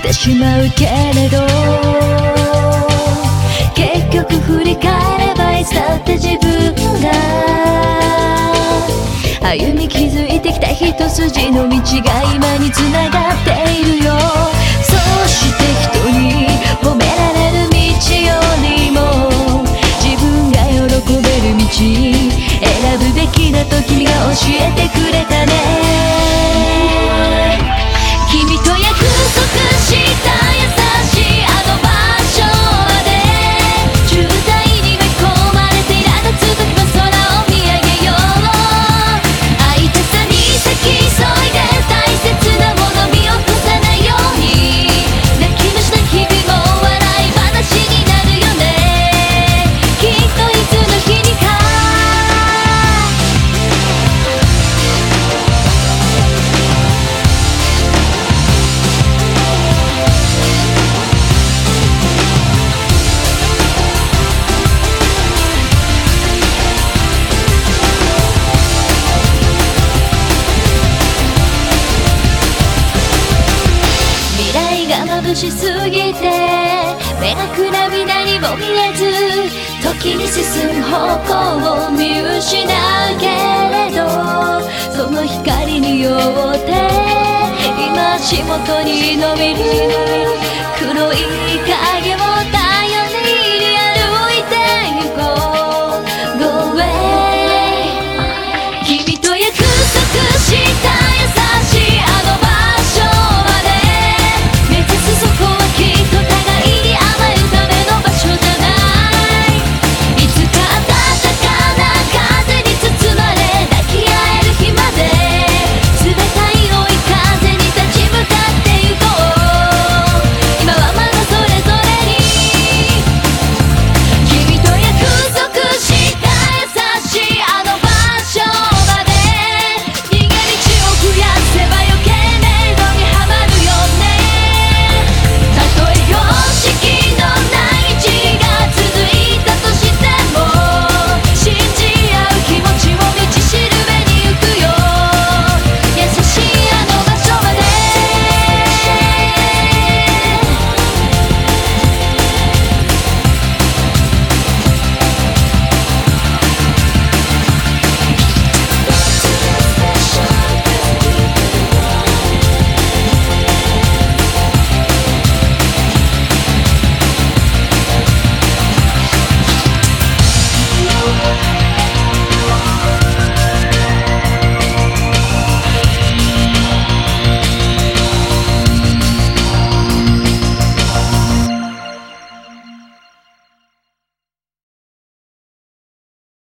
ってしまうけれど結局振り返ればいつだって自分が歩み築いてきた一筋の道が今につながっているよ。そうして人に褒められる道よりも自分が喜べる道選ぶべきだと君が教えしすぎて目がく涙にも見えず時に進む方向を見失うけれどその光によって今足元にのびる黒い影を